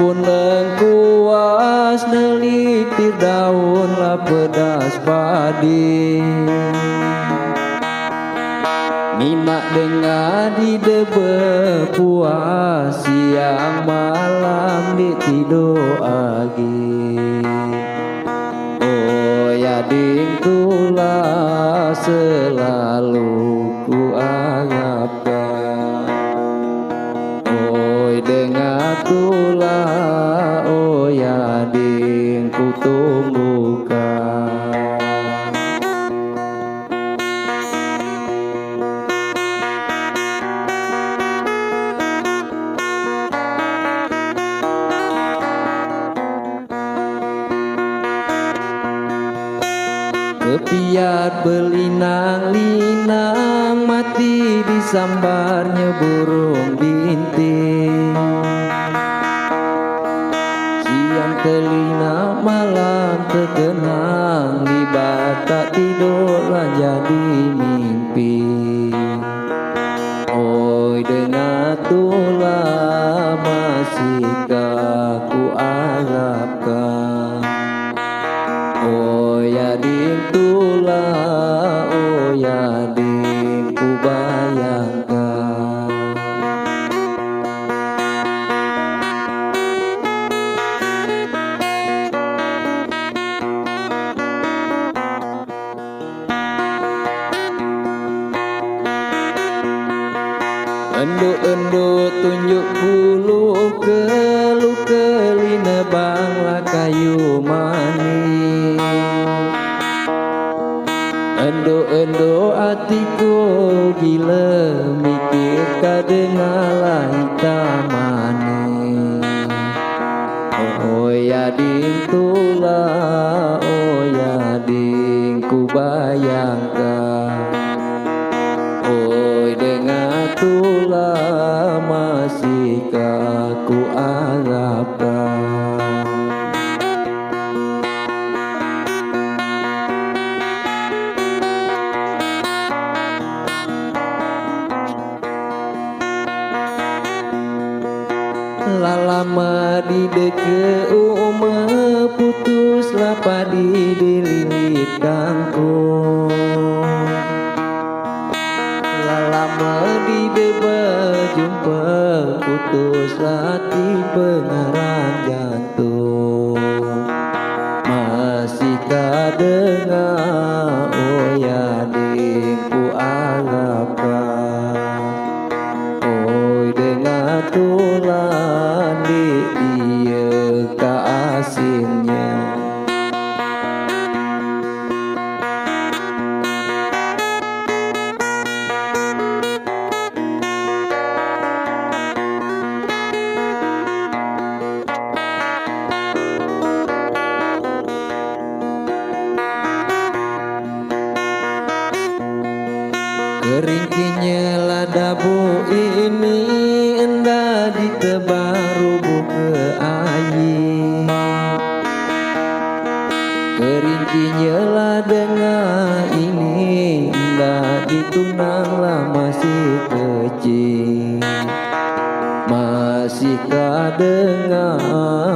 kuna endu-endu tunjuk bulu kelu kelina bangla kayu mani endu-endu atiku gila tebarubu ke ayi Kerinci lah dengar ini Indah ditunanglah masih kecil. Masih dengar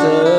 so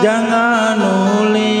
jangan nulis.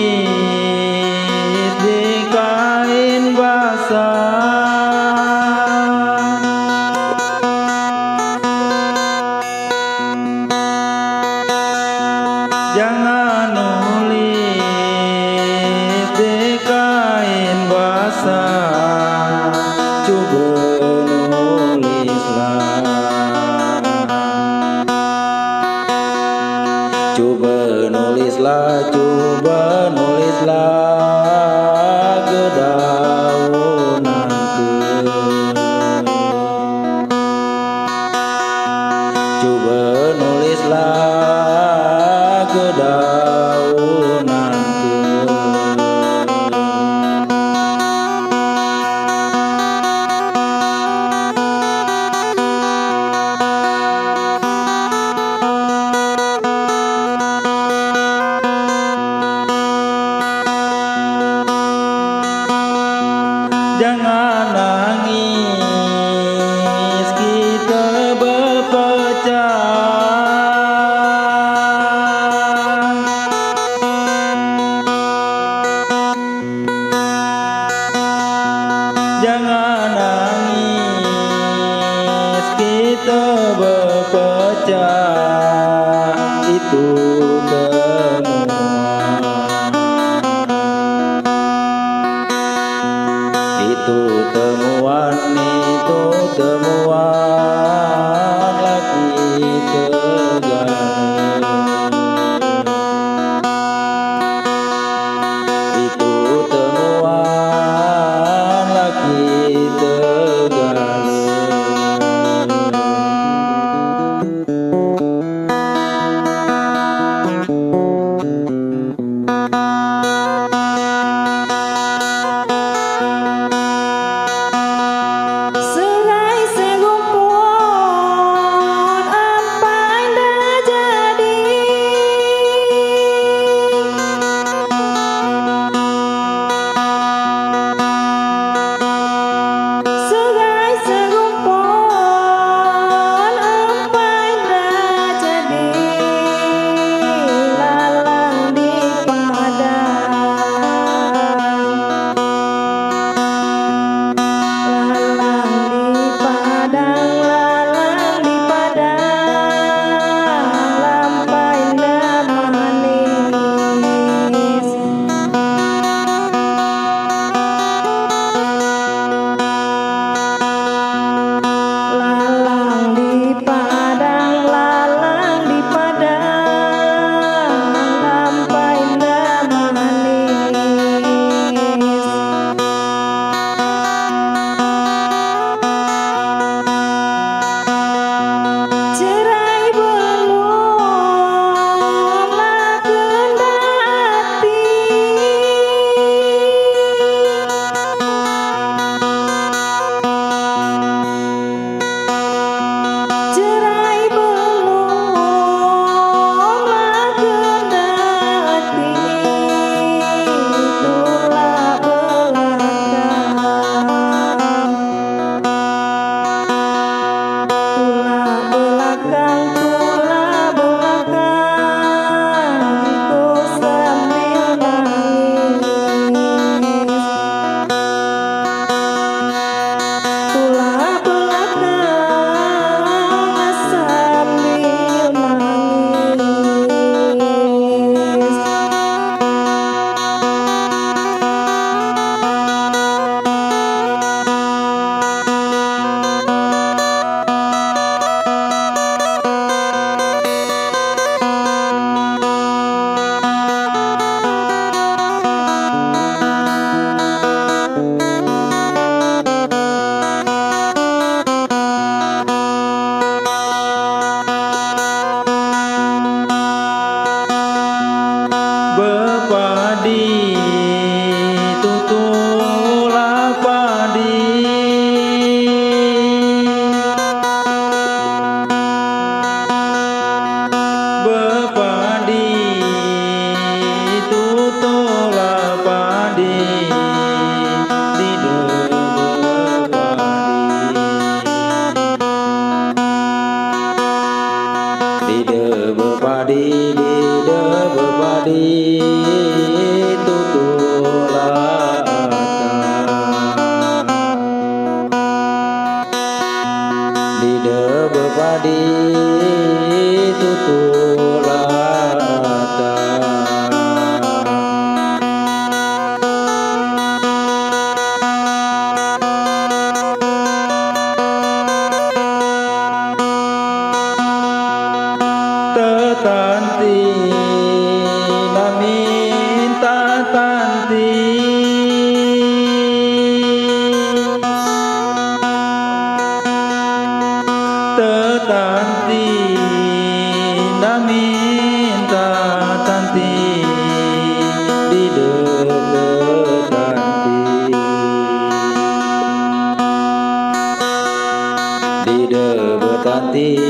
的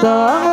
So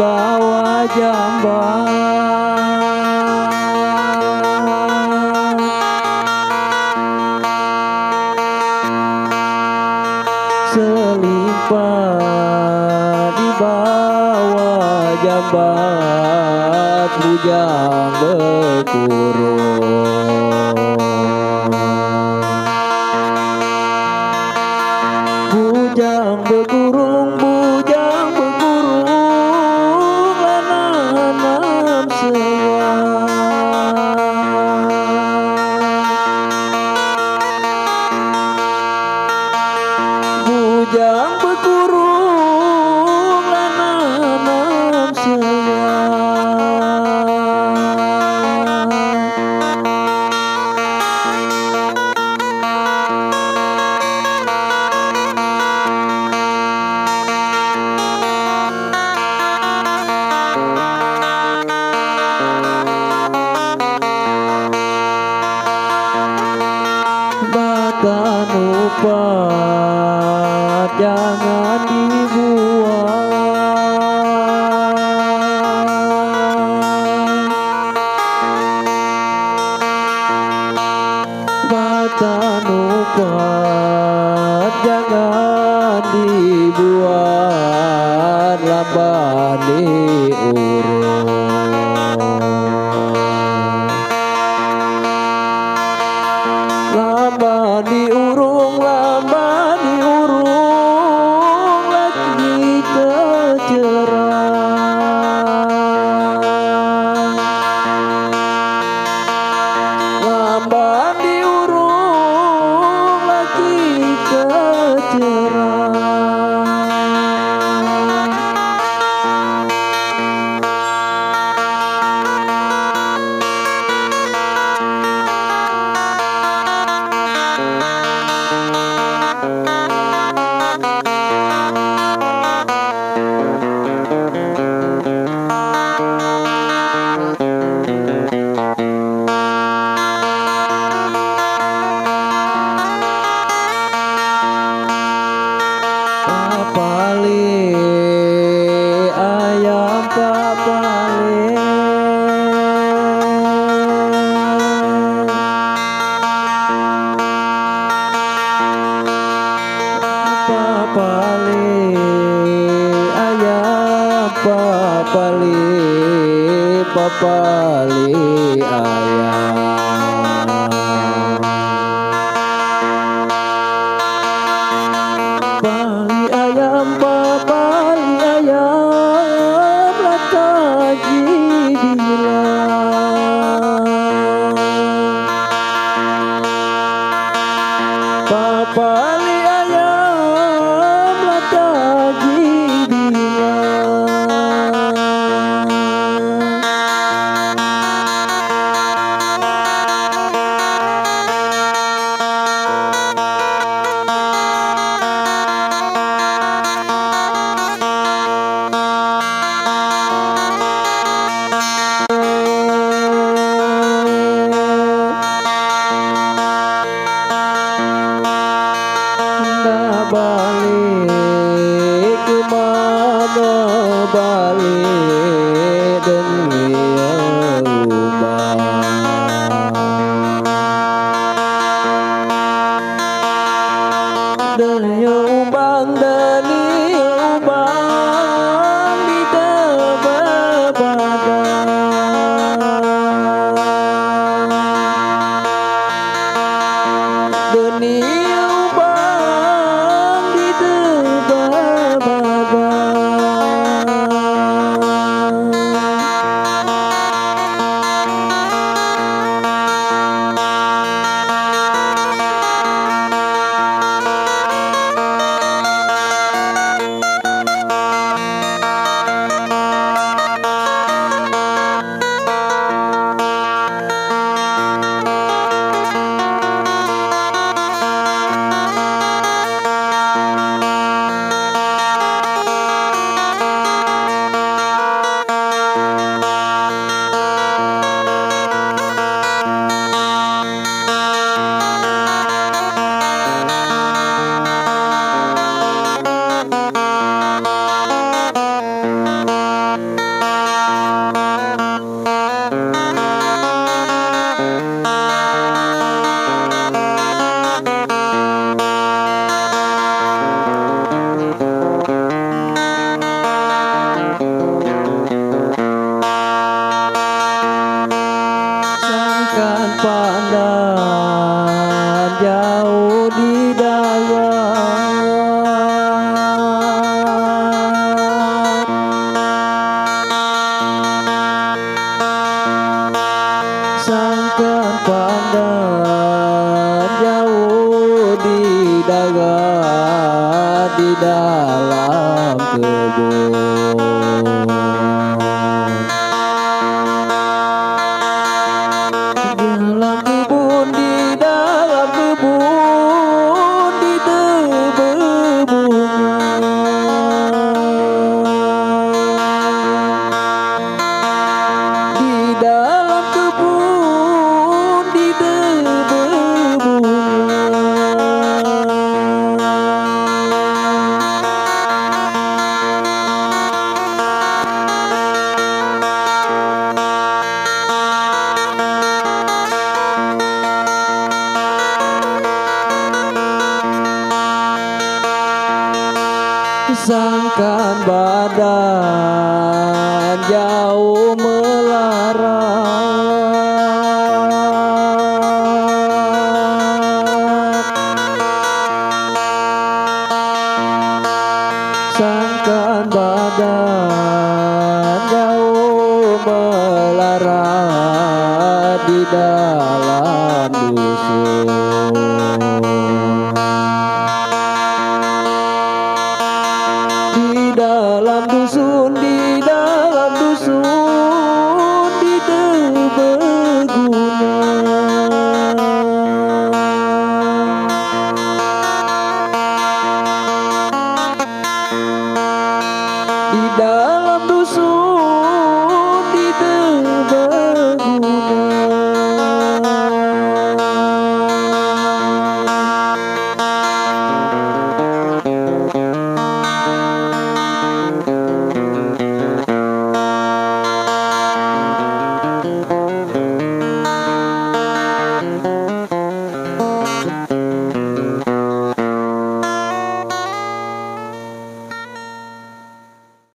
di bawah